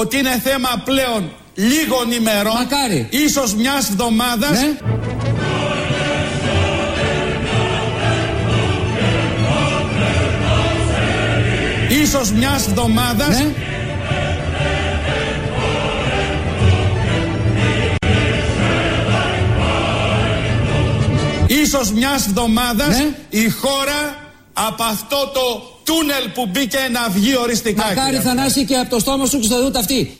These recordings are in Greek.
σας λέω ότι είναι θέμα πλέον λίγων ημερών, Μακάρι. ίσως μιας εβδομάδας. Ναι. Ίσως μιας εβδομάδας Ναι. Ίσως μιας εβδομάδας Ναι. η χώρα από αυτό το τούνελ που μπήκε να βγει οριστικά. Μακάρι κύριε. Θανάση και από το στόμα σου και στο δούτα αυτή.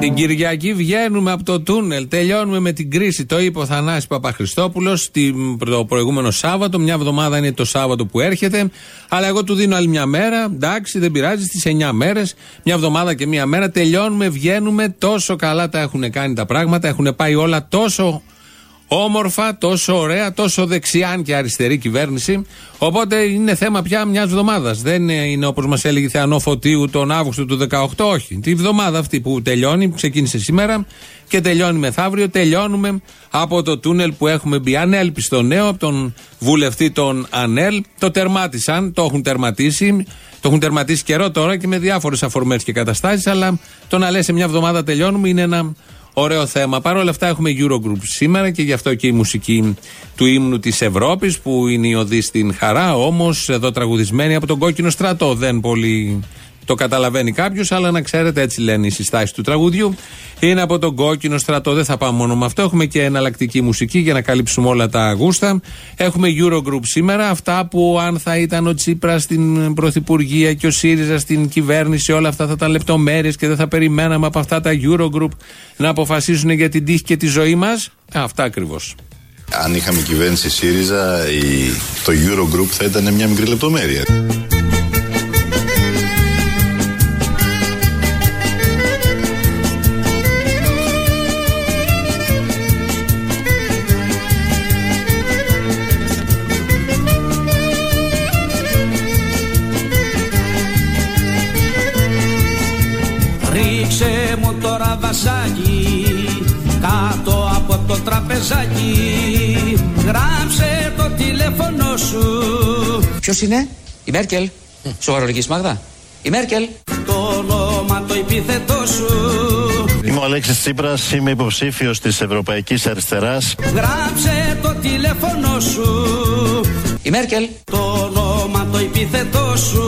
Την Κυριακή βγαίνουμε από το τούνελ. Τελειώνουμε με την κρίση. Το είπε ο Θανάσης Παπαχριστόπουλος το προηγούμενο Σάββατο. Μια εβδομάδα είναι το Σάββατο που έρχεται. Αλλά εγώ του δίνω άλλη μια μέρα. Εντάξει, δεν πειράζει. Στις 9 μέρες, μια εβδομάδα και μια μέρα τελειώνουμε, βγαίνουμε. Τόσο καλά τα έχουν κάνει τα πράγματα. Έχουν πάει όλα τόσο όμορφα, τόσο ωραία, τόσο δεξιά αν και αριστερή κυβέρνηση. Οπότε είναι θέμα πια μιας εβδομάδα. Δεν είναι όπως μας έλεγε η Θεανό Φωτίου τον Αύγουστο του 18, όχι. Τη βδομάδα αυτή που τελειώνει, ξεκίνησε σήμερα και τελειώνει μεθαύριο. Τελειώνουμε από το τούνελ που έχουμε μπει. Ανέλπιστο νέο από τον βουλευτή των ΑΝΕΛ. Το τερμάτισαν, το έχουν τερματίσει. Το έχουν τερματίσει καιρό τώρα και με διάφορες αφορμές και καταστάσεις. Αλλά το να λες σε μια εβδομάδα τελειώνουμε είναι ένα Ωραίο θέμα. Παρ' όλα αυτά έχουμε Eurogroup σήμερα και γι' αυτό και η μουσική του ύμνου της Ευρώπης που είναι η οδή στην χαρά. Όμως εδώ τραγουδισμένη από τον κόκκινο στρατό. Δεν πολύ το καταλαβαίνει κάποιος, αλλά να ξέρετε έτσι λένε οι συστάσεις του τραγουδιού. Είναι από τον κόκκινο στρατό. Δεν θα πάμε μόνο με αυτό. Έχουμε και εναλλακτική μουσική για να καλύψουμε όλα τα γούστα. Έχουμε Eurogroup σήμερα. Αυτά που αν θα ήταν ο Τσίπρας στην Πρωθυπουργία και ο ΣΥΡΙΖΑ στην κυβέρνηση, όλα αυτά θα ήταν λεπτομέρειες και δεν θα περιμέναμε από αυτά τα Eurogroup να αποφασίσουν για την τύχη και τη ζωή μας. Αυτά ακριβώς. Αν είχαμε κυβέρνηση ΣΥΡΙΖΑ, η, το Eurogroup θα ήταν μια μικρή λεπτομέρεια. Τραπεζάκι Γράψε το τηλέφωνο σου Ποιος είναι, η Μέρκελ. Σοβαρολογική Μάγδα. Η Μέρκελ. Το όνομα το επίθετό σου Είμαι ο Αλέξης Τσίπρας, είμαι υποψήφιος της Ευρωπαϊκής Αριστεράς. Γράψε το τηλέφωνο σου Η Μέρκελ. Το όνομα το επίθετό σου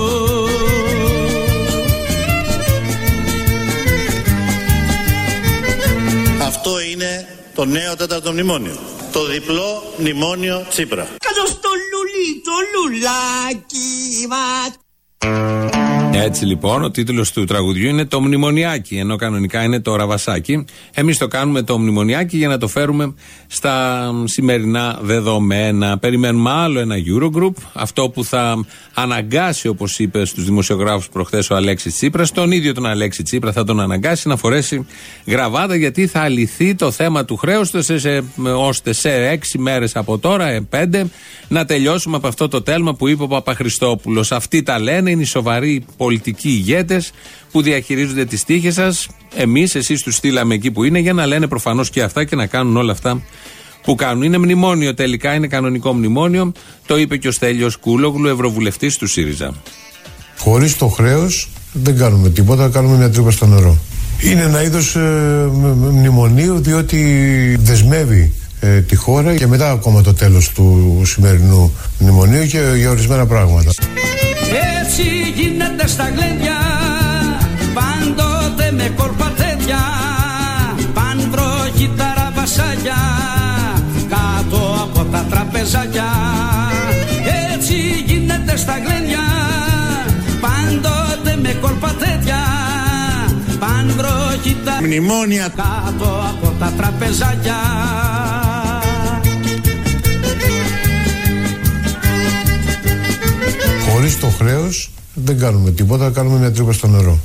Αυτό είναι το νέο τέταρτο μνημόνιο. Το διπλό μνημόνιο Τσίπρα. Κάτω στο λουλί το λουλάκι μας Έτσι λοιπόν, ο τίτλος του τραγουδιού είναι Το Μνημονιάκι, ενώ κανονικά είναι το Ραβασάκι. Εμείς το κάνουμε το Μνημονιάκι για να το φέρουμε στα σημερινά δεδομένα. Περιμένουμε άλλο ένα Eurogroup, αυτό που θα αναγκάσει, όπως είπε στους δημοσιογράφους προχθές ο Αλέξης Τσίπρας, τον ίδιο τον Αλέξη Τσίπρα θα τον αναγκάσει να φορέσει γραβάτα, γιατί θα λυθεί το θέμα του χρέους, ώστε σε έξι μέρες από τώρα, ε, πέντε, να τελειώσουμε από αυτό το τέλμα που είπε ο Παπαχριστόπουλος. Αυτοί τα λένε, είναι οι σοβαροί πολιτικοί ηγέτες που διαχειρίζονται τις τύχες σας. Εμείς, εσείς τους στείλαμε εκεί που είναι για να λένε προφανώς και αυτά και να κάνουν όλα αυτά που κάνουν. Είναι μνημόνιο τελικά, είναι κανονικό μνημόνιο. Το είπε και ο Στέλιος Κούλογλου, ευρωβουλευτής του ΣΥΡΙΖΑ. Χωρίς το χρέος δεν κάνουμε τίποτα, κάνουμε μια τρύπα στο νερό. Είναι ένα είδος μνημονίου διότι δεσμεύει ε, τη χώρα και μετά ακόμα το τέλος του σημερινού μνημονίου και για ορισμένα πράγματα. Έτσι γίνεται στα γλέντια Πάντοτε με κόλπα τέτοια Παν βροχή τα ραβασάκια Κάτω από τα τραπεζάκια Έτσι γίνεται στα γλέντια Πάντοτε με κόλπα τέτοια Παν βροχή τα Μνημόνια. Κάτω από τα τραπεζάκια Χωρίς το χρέος δεν κάνουμε τίποτα, κάνουμε μια τρύπα στο νερό.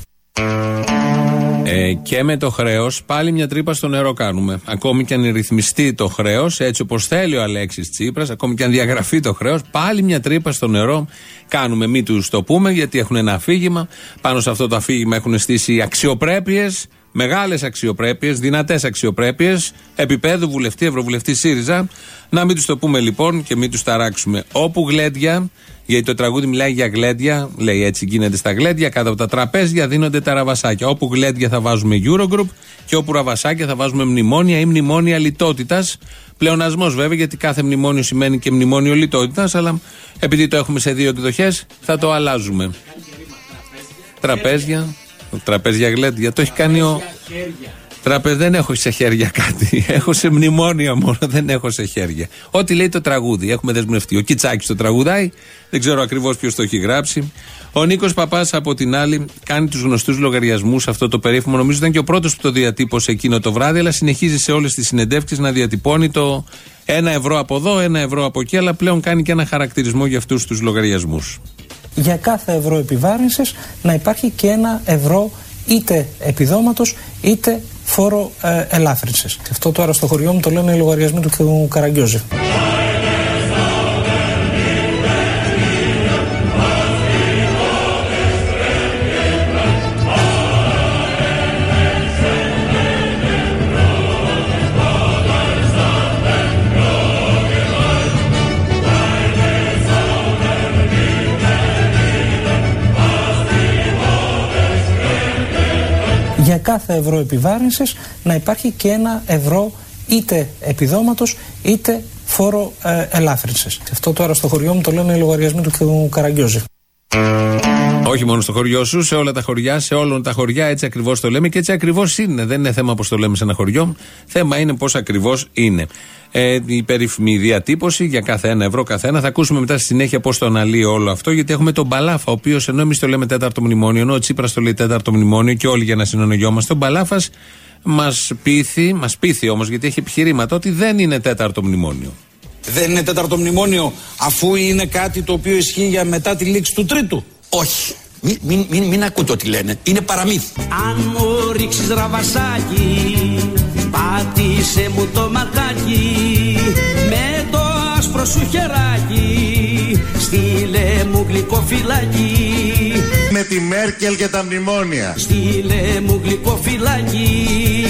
Ε, και με το χρέος πάλι μια τρύπα στο νερό κάνουμε. Ακόμη και αν ρυθμιστεί το χρέος, έτσι όπως θέλει ο Αλέξης Τσίπρας, ακόμη και αν διαγραφεί το χρέος, πάλι μια τρύπα στο νερό κάνουμε. Μην τους το πούμε, γιατί έχουν ένα αφήγημα. Πάνω σε αυτό το αφήγημα έχουν στήσει αξιοπρέπειες, μεγάλες αξιοπρέπειες, δυνατές αξιοπρέπειες, επίπεδου βουλευτή, ευρωβουλευτή ΣΥΡΙΖΑ. Να μην τους το πούμε λοιπόν και μην τους ταράξουμε. Όπου γλέντια, γιατί το τραγούδι μιλάει για γλέντια, λέει έτσι γίνεται στα γλέντια, κάτω από τα τραπέζια δίνονται τα ραβασάκια. Όπου γλέντια θα βάζουμε Eurogroup και όπου ραβασάκια θα βάζουμε μνημόνια ή μνημόνια λιτότητας. Πλεονασμός βέβαια, γιατί κάθε μνημόνιο σημαίνει και μνημόνιο λιτότητας, αλλά επειδή το έχουμε σε δύο εκδοχές, θα το αλλάζουμε. Τραπέζια, τραπέζια γλέντια, το έχει κάνει ο. Τραπέ, δεν έχω σε χέρια κάτι. Έχω σε μνημόνια μόνο, δεν έχω σε χέρια. Ό,τι λέει το τραγούδι, έχουμε δεσμευτεί. Ο Κιτσάκης το τραγουδάει, δεν ξέρω ακριβώς ποιος το έχει γράψει. Ο Νίκος Παπάς από την άλλη κάνει τους γνωστούς λογαριασμούς αυτό το περίφημο. Νομίζω ήταν και ο πρώτος που το διατύπωσε εκείνο το βράδυ, αλλά συνεχίζει σε όλες τις συνεντεύξεις να διατυπώνει το ένα ευρώ από εδώ, ένα ευρώ από εκεί, αλλά πλέον κάνει και ένα χαρακτηρισμό για αυτούς τους λογαριασμούς. Για κάθε ευρώ επιβάρυνσης να υπάρχει και ένα ευρώ είτε επιδόματος είτε φόρο ε, ελάφρυνσης. Αυτό τώρα στο χωριό μου το λένε οι λογαριασμοί του Καραγκιόζη. Κάθε ευρώ επιβάρυνσης να υπάρχει και ένα ευρώ είτε επιδόματος είτε φόρο ε, ελάφρυνσης. Αυτό τώρα στο χωριό μου το λένε οι λογαριασμοί του Καραγκιόζη. Όχι μόνο στο χωριό σου, σε όλα τα χωριά, σε όλα τα χωριά, έτσι ακριβώς το λέμε και έτσι ακριβώς είναι. Δεν είναι θέμα πώ το λέμε σε ένα χωριό. Θέμα είναι πώ ακριβώς είναι. Ε, η περίφημη διατύπωση για κάθε ένα ευρώ καθένα. Θα ακούσουμε μετά στη συνέχεια πώ το αναλύει όλο αυτό, γιατί έχουμε τον Μπαλάφα, ο οποίος ενώ εμείς το λέμε τέταρτο μνημόνιο, ενώ ο Τσίπρας το λέει τέταρτο μνημόνιο και όλοι για να συνονογιόμαστε, ο Μπαλάφας μας πείθει, μας πείθει όμως, γιατί έχει επιχειρήματα, ότι δεν είναι τέταρτο μνημόνιο. Δεν είναι τέταρτο μνημόνιο αφού είναι κάτι το οποίο ισχύει για μετά τη λήξη του τρίτου. Όχι. Μην, μην, μην, μην ακούτε ό,τι λένε. Είναι παραμύθι. Αν μου ρίξεις ραβασάκι Πάτησε μου το ματάκι Με το άσπρο σου χεράκι Στείλε μου γλυκό φυλάκι Με τη Μέρκελ και τα μνημόνια. Στείλε μου γλυκό φυλάκι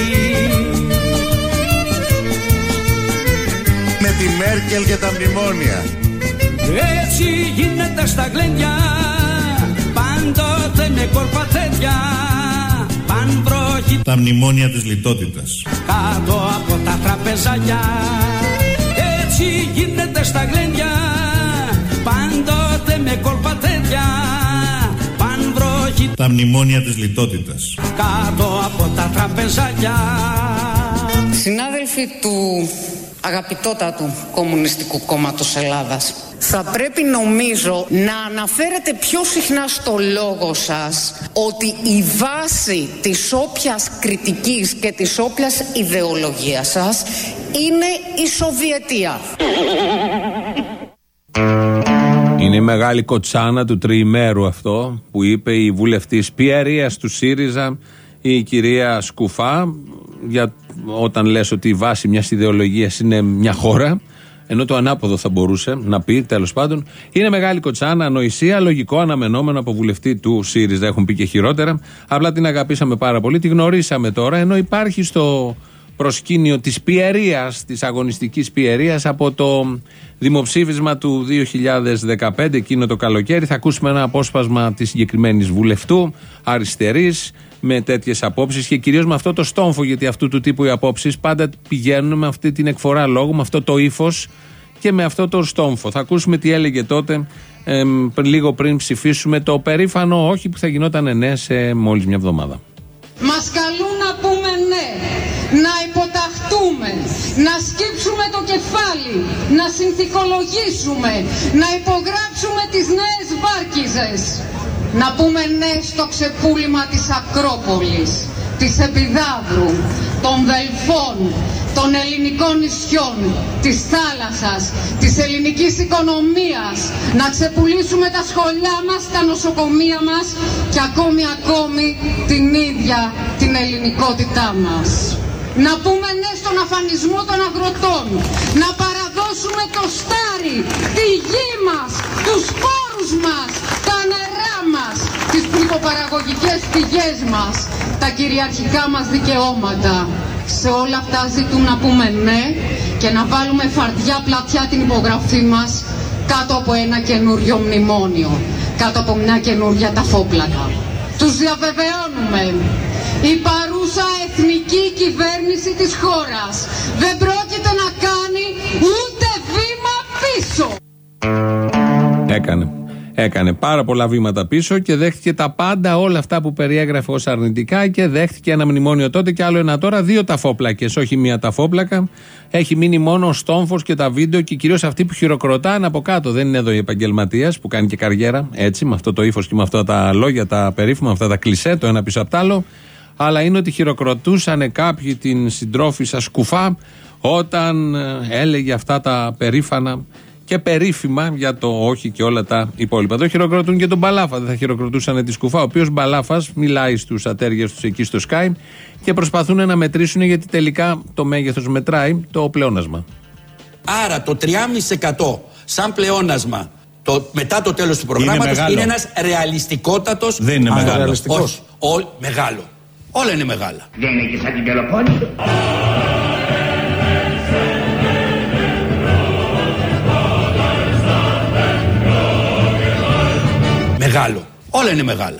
Με τη Μέρκελ και τα μνημόνια. Έτσι γίνεται στα γλέντια Πάντοτε με κορπατέδια Παν βροχή Τα μνημόνια της λιτότητας. κάτω από τα τραπεζάκια. Έτσι γίνεται στα γλέντια. Πάντοτε με κορπατέδια Παν βροχή Τα μνημόνια της λιτότητας. κάτω από τα τραπεζάκια. Συνάδελφοι του αγαπητότατου Κομμουνιστικού Κόμματος Ελλάδας, θα πρέπει νομίζω να αναφέρετε πιο συχνά στο λόγο σας ότι η βάση της όποιας κριτικής και της όποιας ιδεολογίας σας είναι η Σοβιετία. Είναι η μεγάλη κοτσάνα του τριημέρου αυτό που είπε η βουλευτής Πιερία του ΣΥΡΙΖΑ, η κυρία Σκουφά, για όταν λες ότι η βάση μιας ιδεολογίας είναι μια χώρα. Ενώ το ανάποδο θα μπορούσε να πει, τέλος πάντων. Είναι μεγάλη κοτσάνα, ανοησία, λογικό, αναμενόμενο από βουλευτή του ΣΥΡΙΖΑ. Έχουν πει και χειρότερα. Απλά την αγαπήσαμε πάρα πολύ, τη γνωρίσαμε τώρα, ενώ υπάρχει στο προσκήνιο της πιερίας, της αγωνιστικής πιερίας από το δημοψήφισμα του 2015 εκείνο το καλοκαίρι. Θα ακούσουμε ένα απόσπασμα της συγκεκριμένης βουλευτού αριστερής με τέτοιες απόψεις και κυρίως με αυτό το στόμφο γιατί αυτού του τύπου οι απόψεις πάντα πηγαίνουν με αυτή την εκφορά λόγου, με αυτό το ύφος και με αυτό το στόμφο. Θα ακούσουμε τι έλεγε τότε εμ, πριν- λίγο πριν ψηφίσουμε το περήφανο όχι που θα γινόταν ναι σε μόλις μια εβδομάδα. Μας καλούν να πούμε ναι, να υποταχτούμε, να σκύψουμε το κεφάλι, να συνθηκολογήσουμε, να υπογράψουμε τις νέες βάρκιζες. Να πούμε ναι στο ξεπούλημα της Ακρόπολης, της Επιδαύρου, των Δελφών, των ελληνικών νησιών, της θάλασσας, της ελληνικής οικονομίας, να ξεπουλήσουμε τα σχολιά μας, τα νοσοκομεία μας και ακόμη ακόμη την ίδια την ελληνικότητά μας. Να πούμε ναι στον αφανισμό των αγροτών, να παραδώσουμε το στάρι, τη γη μας, τους σπόρους μας, τα νερά μας, τις πλουτοπαραγωγικές πηγές μας, τα τα κυριαρχικά μας δικαιώματα. Σε όλα αυτά ζητούν να πούμε ναι και να βάλουμε φαρδιά πλατιά την υπογραφή μας κάτω από ένα καινούριο μνημόνιο, κάτω από μια καινούρια ταφόπλακα. Τους διαβεβαιώνουμε, η παρούσα εθνική κυβέρνηση της χώρας δεν πρόκειται να κάνει ούτε βήμα πίσω. Έκανε. Έκανε πάρα πολλά βήματα πίσω και δέχτηκε τα πάντα, όλα αυτά που περιέγραφε ως αρνητικά και δέχτηκε ένα μνημόνιο τότε και άλλο ένα τώρα. Δύο ταφόπλακες, όχι μία ταφόπλακα. Έχει μείνει μόνο ο στόμφος και τα βίντεο και κυρίως αυτοί που χειροκροτάνε από κάτω. Δεν είναι εδώ η επαγγελματίας που κάνει και καριέρα έτσι, με αυτό το ύφος και με αυτά τα λόγια, τα περίφημα, αυτά τα κλισέ, το ένα πίσω από το άλλο. Αλλά είναι ότι χειροκροτούσαν κάποιοι την συντρόφισσα σκουφά όταν ε, έλεγε αυτά τα περήφανα και περίφημα για το όχι και όλα τα υπόλοιπα. Εδώ χειροκροτούν και τον Μπαλάφα. Δεν θα χειροκροτούσαν τη Σκουφά. Ο οποίος Μπαλάφας μιλάει στους ατέριε τους εκεί στο Skype και προσπαθούν να μετρήσουν γιατί τελικά το μέγεθος μετράει το πλεόνασμα. Άρα το 3,5% σαν πλεόνασμα το, μετά το τέλος του προγράμματος είναι, είναι ένας ρεαλιστικότατος Δεν είναι μεγάλο. Όχι, ό, μεγάλο. Όλα είναι μεγάλα. Δεν είναι και σαν την Πελοπόννησο. Μεγάλο. Όλα είναι μεγάλα.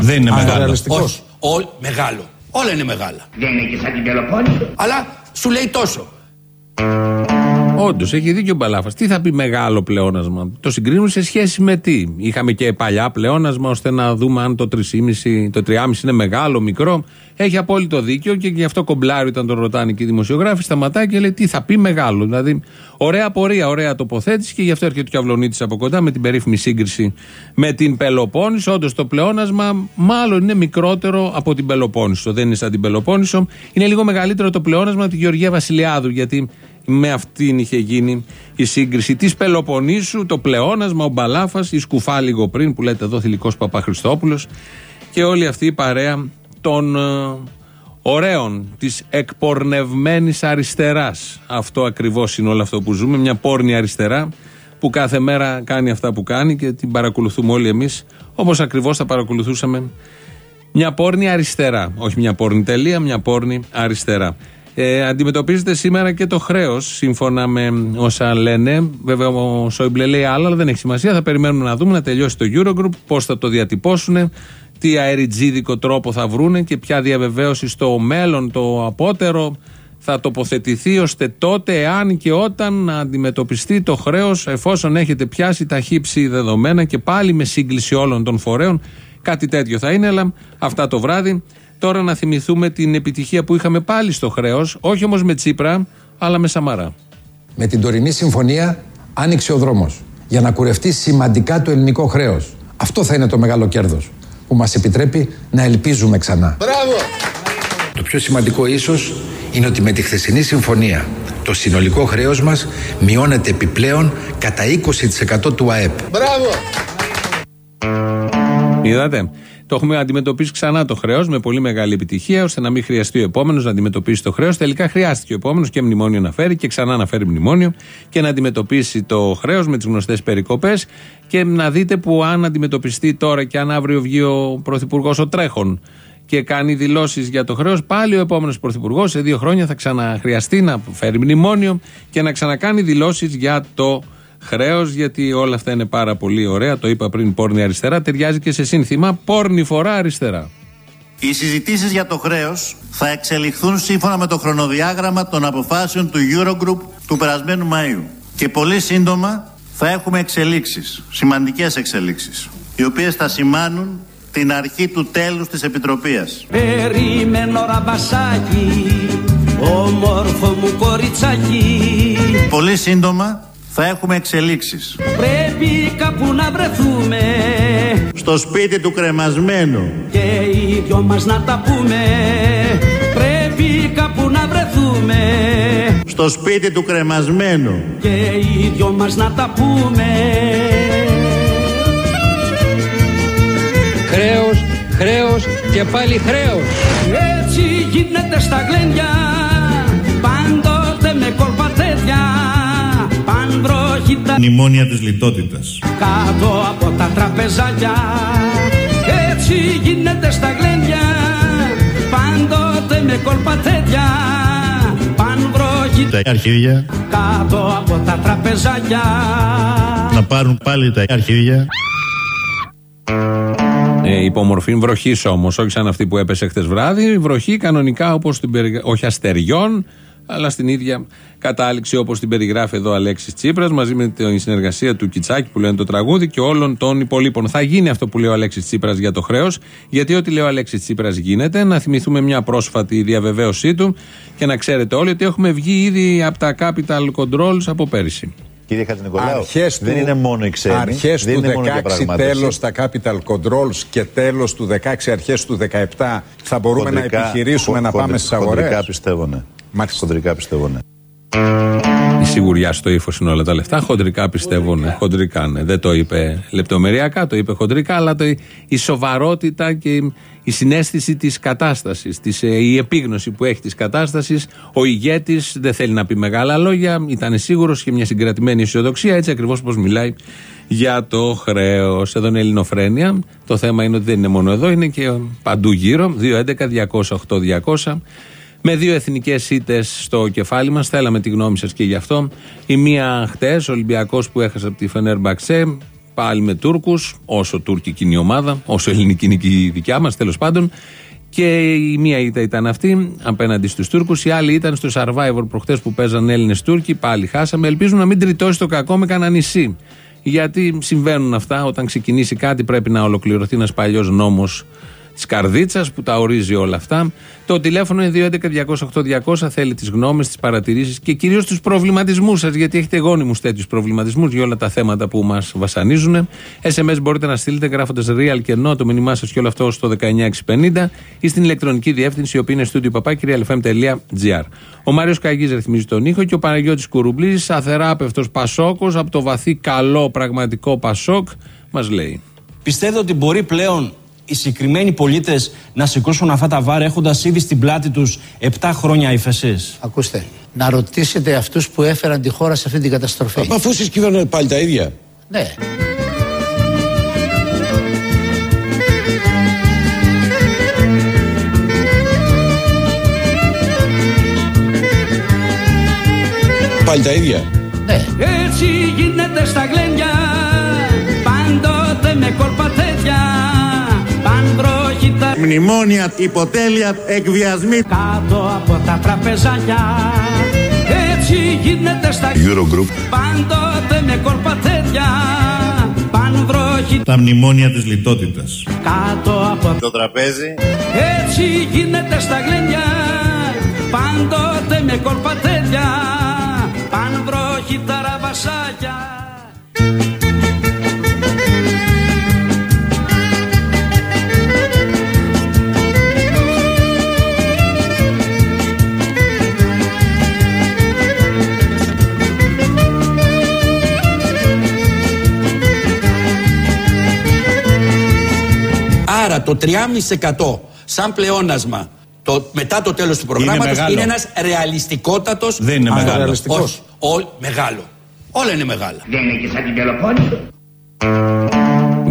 Δεν είναι μεγάλο. Όχι, ό, μεγάλο. Όλα είναι μεγάλα. Δεν είναι και σαν την Πελοπόννησο. Αλλά σου λέει τόσο. Όντως, έχει δίκιο ο Μπαλάφας. Τι θα πει μεγάλο πλεόνασμα; Το συγκρίνουν σε σχέση με τι; Είχαμε και παλιά πλεόνασμα ώστε να δούμε αν το 3,5, το 3,5 είναι μεγάλο, μικρό. Έχει απόλυτο δίκιο και γι' αυτό κομπλάρει όταν τον ρωτάνε και οι δημοσιογράφοι. Σταματάει και λέει τι θα πει μεγάλο; Δηλαδή, ωραία πορεία, ωραία τοποθέτηση και γι' αυτό έρχεται και ο Αυλονίτη από κοντά με την περίφημη σύγκριση με την Πελοπόννησο. Όντως το πλεόνασμα μάλλον είναι μικρότερο από την Πελοπόννησο. Δεν είναι σαν την Πελοπόννησο. Είναι λίγο μεγαλύτερο το πλεόνασμα από τη Γεωργία Βασιλιάδου γιατί με αυτήν είχε γίνει η σύγκριση της Πελοποννήσου, το πλεόνασμα, ο Μπαλάφας, η Σκουφά λίγο πριν που λέτε εδώ θηλυκός Παπαχριστόπουλος και όλη αυτή η παρέα των ε, ωραίων, της εκπορνευμένης αριστεράς. Αυτό ακριβώς είναι όλο αυτό που ζούμε. Μια πόρνη αριστερά που κάθε μέρα κάνει αυτά που κάνει και την παρακολουθούμε όλοι εμείς όπως ακριβώς θα παρακολουθούσαμε μια πόρνη αριστερά. Όχι μια πόρνη τελεία, μια πόρνη αριστερά. Ε, αντιμετωπίζεται σήμερα και το χρέος, σύμφωνα με όσα λένε. Βέβαια, ο Σόιμπλε λέει άλλα, αλλά δεν έχει σημασία. Θα περιμένουμε να δούμε να τελειώσει το Eurogroup, πώς θα το διατυπώσουν, τι αεριτζίδικο τρόπο θα βρούνε και ποια διαβεβαίωση στο μέλλον, το απότερο, θα τοποθετηθεί ώστε τότε, εάν και όταν να αντιμετωπιστεί το χρέος, εφόσον έχετε πιάσει τα χύψη δεδομένα και πάλι με σύγκληση όλων των φορέων. Κάτι τέτοιο θα είναι, αλλά αυτά το βράδυ. Τώρα να θυμηθούμε την επιτυχία που είχαμε πάλι στο χρέος, όχι όμως με Τσίπρα, αλλά με Σαμαρά. Με την τωρινή συμφωνία άνοιξε ο δρόμος για να κουρευτεί σημαντικά το ελληνικό χρέος. Αυτό θα είναι το μεγάλο κέρδος που μας επιτρέπει να ελπίζουμε ξανά. Μπράβο! Το πιο σημαντικό ίσως είναι ότι με τη χθεσινή συμφωνία το συνολικό χρέος μας μειώνεται επιπλέον κατά 20% του ΑΕΠ. Μπράβο! Είδατε; Το έχουμε αντιμετωπίσει ξανά το χρέος με πολύ μεγάλη επιτυχία, ώστε να μην χρειαστεί ο επόμενος να αντιμετωπίσει το χρέος. Τελικά χρειάστηκε ο επόμενος και μνημόνιο να φέρει και ξανά να φέρει μνημόνιο και να αντιμετωπίσει το χρέος με τις γνωστές περικοπές. Και να δείτε που αν αντιμετωπιστεί τώρα και αν αύριο βγει ο πρωθυπουργός ο τρέχον και κάνει δηλώσεις για το χρέος, πάλι ο επόμενος πρωθυπουργός σε δύο χρόνια θα ξαναχρειαστεί να φέρει μνημόνιο και να ξανακάνει δηλώσεις για το χρέο, γιατί όλα αυτά είναι πάρα πολύ ωραία. Το είπα πριν, πόρνη αριστερά. Ταιριάζει και σε σύνθημα πόρνη φορά αριστερά. Οι συζητήσεις για το χρέος θα εξελιχθούν σύμφωνα με το χρονοδιάγραμμα των αποφάσεων του Eurogroup του περασμένου Μαΐου. Και πολύ σύντομα θα έχουμε εξελίξεις, σημαντικές εξελίξεις, οι οποίες θα σημάνουν την αρχή του τέλους της Επιτροπίας. Περίμενω ραμπασάκι, όμορφο μου κοριτσάκι. Πολύ σύντομα θα έχουμε εξελίξεις. Πρέπει κάπου να βρεθούμε Στο σπίτι του κρεμασμένου και οι δυο μας να τα πούμε. Πρέπει κάπου να βρεθούμε Στο σπίτι του κρεμασμένου και οι δυο μας να τα πούμε. Χρέος χρέος και πάλι χρέος. Έτσι γίνεται στα γλένια, πάντοτε με κολπατέδια, πανβροχητά. Μνημόνια της λιτότητας. Κάτω από τα τραπεζάκια, έτσι γίνεται στα γλένια, πάντοτε με κολπατέδια, πανβροχητά. Τα αρχίδια Κάτω από τα τραπεζάκια. να πάρουν πάλι τα αρχίδια. Ε, υπομορφή βροχή όμως, όχι σαν αυτή που έπεσε χτε βράδυ. Βροχή κανονικά όπως την περιγράφει. Όχι αστεριών, αλλά στην ίδια κατάληξη όπως την περιγράφει εδώ ο Αλέξης Τσίπρας μαζί με την συνεργασία του Κιτσάκη που λένε το τραγούδι και όλων των υπολείπων. Θα γίνει αυτό που λέει ο Αλέξης Τσίπρας για το χρέος, γιατί ό,τι λέει ο Αλέξης Τσίπρας γίνεται. Να θυμηθούμε μια πρόσφατη διαβεβαίωσή του και να ξέρετε όλοι ότι έχουμε βγει ήδη από τα capital controls από πέρυσι. Κύριε Χατζηνικολάου, Αρχές δεν του- είναι μόνο οι ξένοι. Αρχές δεν του είναι μόνο 16 διαπραγμάτευση. τέλος τα capital controls και τέλος του 16 αρχές του 17 θα μπορούμε να Χοντρικά- επιχειρήσουμε να χο- πάμε στις Χοντρικά αγορές; πιστεύω, ναι. Χοντρικά πιστεύω, ναι. Η σιγουριά στο ύφος είναι όλα τα λεφτά. Χοντρικά πιστεύω, ναι. Χοντρικά, ναι. Δεν το είπε λεπτομεριακά, το είπε χοντρικά, αλλά το, η σοβαρότητα και η συνέστηση της κατάστασης, η επίγνωση που έχει της κατάστασης. Ο ηγέτης δεν θέλει να πει μεγάλα λόγια, ήταν σίγουρος, είχε μια συγκρατημένη αισιοδοξία, έτσι ακριβώς όπως μιλάει για το χρέος. Εδώ είναι Ελληνοφρένεια. Το θέμα είναι ότι δεν είναι μόνο εδώ, είναι και παντού γύρω. 2.11.208.200 με δύο εθνικές ήττες στο κεφάλι μας. Θέλαμε τη γνώμη σας και γι' αυτό. Η μία χτες, Ολυμπιακός που έχασε από τη Φενέρ Μπαξέ, πάλι με Τούρκους, όσο τουρκική είναι η ομάδα, όσο ελληνική είναι και η δικιά μας, τέλος πάντων. Και η μία ήττα ήταν αυτή απέναντι στους Τούρκους. Η άλλη ήταν στο Survivor προχτές που παίζαν Έλληνε-Τούρκοι. Πάλι χάσαμε. Ελπίζουμε να μην τριτώσει το κακό με κανένα νησί. Γιατί συμβαίνουν αυτά. Όταν ξεκινήσει κάτι, πρέπει να ολοκληρωθεί ένας παλιός νόμος της καρδίτσας που τα ορίζει όλα αυτά. Το τηλέφωνο είναι 211-208-200. Θέλει τις γνώμες, τις παρατηρήσεις και κυρίως τους προβληματισμούς σας, γιατί έχετε γόνιμους τέτοιους προβληματισμούς για όλα τα θέματα που μας βασανίζουν. SMS μπορείτε να στείλετε γράφοντας real και no το μήνυμά σας και όλο αυτό στο 19650 ή στην ηλεκτρονική διεύθυνση η οποία είναι studio papakirialfm.gr. Ο Μάριος Καγής ρυθμίζει τον ήχο και ο Παναγιώτης Κουρουμπλή, αθεράπευτος Πασόκος από το βαθύ καλό πραγματικό Πασόκ, μας λέει. Πιστεύετε ότι μπορεί πλέον οι συγκεκριμένοι πολίτες να σηκώσουν αυτά τα βάρη έχοντας ήδη στην πλάτη τους 7 χρόνια ύφεσης. Ακούστε, να ρωτήσετε αυτούς που έφεραν τη χώρα σε αυτή την καταστροφή. Αφού εσείς κυβερνάτε πάλι τα ίδια. Ναι. Πάλι τα ίδια. Ναι. Έτσι γίνεται στα γλένια, Μνημόνια, υποτέλεια, εκβιασμοί. Κάτω από τα τραπεζάκια, έτσι γίνεται στα Eurogroup. πάντοτε με κολπατέδια, πανβροχητά. Τα μνημόνια της λιτότητας. Κάτω από Το τραπέζι. Έτσι γίνεται στα γλένια, πάντοτε με κολπατέδια, πανβροχητά ραβασάκια. Το 3,5% σαν πλεόνασμα το, μετά το τέλος του προγράμματος είναι, μεγάλο. ένας ρεαλιστικότατος... Δεν είναι Α, μεγάλο. ρεαλιστικός. Όχι, όλ- μεγάλο. Όλα είναι μεγάλα. Δεν είναι και σαν την Πελοπόννησο.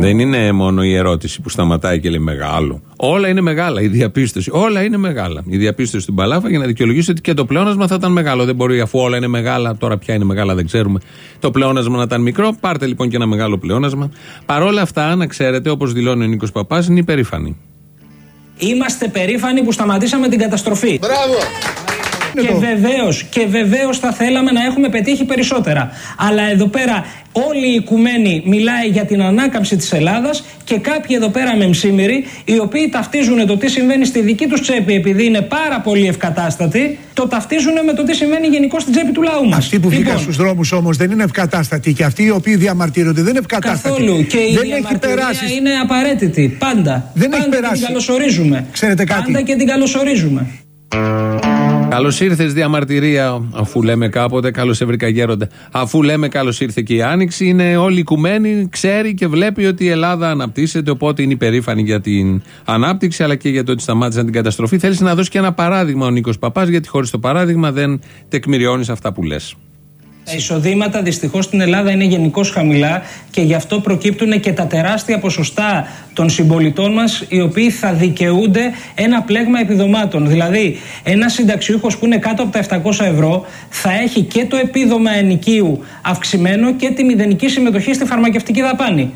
Δεν είναι μόνο η ερώτηση που σταματάει και λέει μεγάλο. Όλα είναι μεγάλα. Η διαπίστωση. Όλα είναι μεγάλα. Η διαπίστωση του Μπαλάφα για να δικαιολογήσει ότι και το πλεόνασμα θα ήταν μεγάλο. Δεν μπορεί αφού όλα είναι μεγάλα, τώρα πια είναι μεγάλα, δεν ξέρουμε. Το πλεόνασμα να ήταν μικρό. Πάρτε λοιπόν και ένα μεγάλο πλεόνασμα. Παρόλα αυτά, να ξέρετε, όπως δηλώνει ο Νίκος Παπάς, είναι υπερήφανοι. Είμαστε περήφανοι που σταματήσαμε την καταστροφή. Μπράβο. Και βεβαίως, και βεβαίως θα θέλαμε να έχουμε πετύχει περισσότερα. Αλλά εδώ πέρα όλη η οικουμένη μιλάει για την ανάκαμψη της Ελλάδας και κάποιοι εδώ πέρα με μσήμεροι, οι οποίοι ταυτίζουν το τι συμβαίνει στη δική τους τσέπη, επειδή είναι πάρα πολύ ευκατάστατοι, το ταυτίζουν με το τι συμβαίνει γενικώ στην τσέπη του λαού μας. Αυτοί που βγήκαν στους δρόμους όμως δεν είναι ευκατάστατοι και αυτοί οι οποίοι διαμαρτύρονται δεν είναι ευκατάστατοι. Καθόλου. Και η δεν έχει διαμαρτυρία περάσει. είναι απαραίτητη. Πάντα. Δεν έχει Πάντα περάσει. την καλωσορίζουμε. Ξέρετε κάτι; Πάντα και την καλωσορίζουμε. Καλώς ήρθες διαμαρτυρία, αφού λέμε κάποτε, καλώς έβρικα γέροντα. Αφού λέμε καλώς ήρθε και η Άνοιξη, είναι όλοι οικουμένοι, ξέρει και βλέπει ότι η Ελλάδα αναπτύσσεται, οπότε είναι υπερήφανη για την ανάπτυξη, αλλά και για το ότι σταμάτησαν την καταστροφή. Θέλεις να δώσεις και ένα παράδειγμα ο Νίκος Παπάς, γιατί χωρίς το παράδειγμα δεν τεκμηριώνεις αυτά που λες. Τα εισοδήματα δυστυχώς στην Ελλάδα είναι γενικώς χαμηλά και γι' αυτό προκύπτουν και τα τεράστια ποσοστά των συμπολιτών μας οι οποίοι θα δικαιούνται ένα πλέγμα επιδομάτων. Δηλαδή, ένας συνταξιούχος που είναι κάτω από τα 700 ευρώ θα έχει και το επίδομα ενοικίου αυξημένο και τη μηδενική συμμετοχή στη φαρμακευτική δαπάνη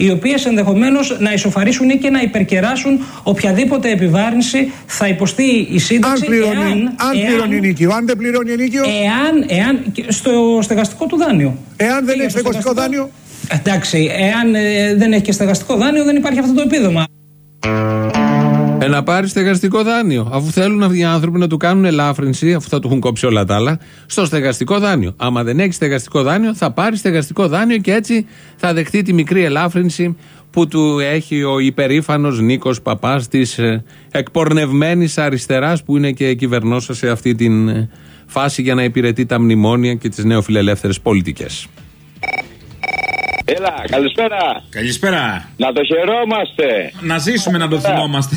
οι οποίες ενδεχομένως να ισοφαρίσουν ή και να υπερκεράσουν οποιαδήποτε επιβάρυνση θα υποστεί η σύνταξη. Αν πληρώνει, εάν, αν πληρώνει ενίκιο, αν δεν πληρώνει ενίκιο. Εάν, εάν, στο στεγαστικό του δάνειο. Εάν δεν έχει στεγαστικό δάνειο; Εντάξει, εάν ε, δεν έχει και στεγαστικό δάνειο, δεν υπάρχει αυτό το επίδομα. Ε, να πάρει στεγαστικό δάνειο. Αφού θέλουν αυτοί οι άνθρωποι να του κάνουν ελάφρυνση, αφού θα του έχουν κόψει όλα τα άλλα, στο στεγαστικό δάνειο. Άμα δεν έχει στεγαστικό δάνειο, θα πάρει στεγαστικό δάνειο και έτσι θα δεχτεί τη μικρή ελάφρυνση που του έχει ο υπερήφανος Νίκος Παπάς της ε, εκπορνευμένης αριστεράς που είναι και κυβερνόσα σε αυτή την ε, φάση για να υπηρετεί τα μνημόνια και τις νεοφιλελεύθερες πολιτικές. Έλα, καλησπέρα. Καλησπέρα. Να το χαιρόμαστε. Να ζήσουμε να το θυμόμαστε.